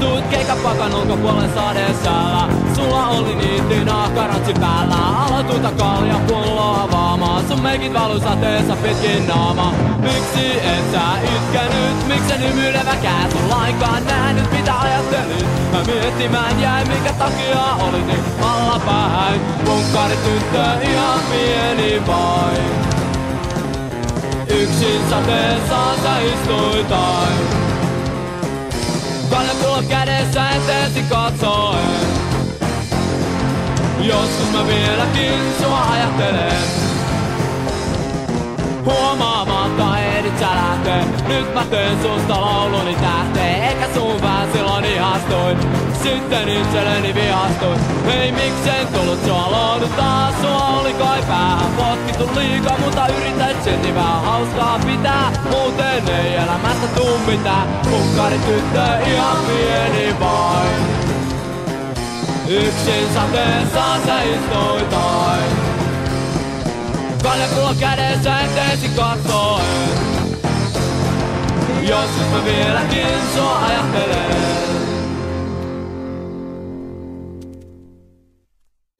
Istuit keikapakan ulkopuolen sadesäällä Sulla oli niitti nahkaratsi päällä Aloituita kalja pulloa avaamaan. Sun meikit valu sateessa pitkin naama. Miksi et sä itkenyt? Miksen hymyilevä sun lainkaan nähnyt mitä ajattelit? Mä miettimään jäin minkä takia olit niin allapäin. Punkkari tyttö ihan pieni vain. Yksin sateessa sä istuitain Kaljapullon kädessä eteesi katsoen. Joskus mä vieläkin sua ajattelen. Huomaamatta ehdit sä lähtee Nyt mä teen susta lauluni tähteen. Eikä sun vähän silloin ihastuin. Sitten itselleni vihastuin. Hei miksen tullut sua lohduttaa Sua oli kai päähän potkittu liikaa Mutta yrität silti vähän hauskaa pitää. Muuten ei elämästä tuu mitään Mukkari tyttö ihan pieni vain. Yksin sateessa sä istuit aina Kaljapulla kädessä eteesi katsoen. Joskus mä vieläkin sua ajattelen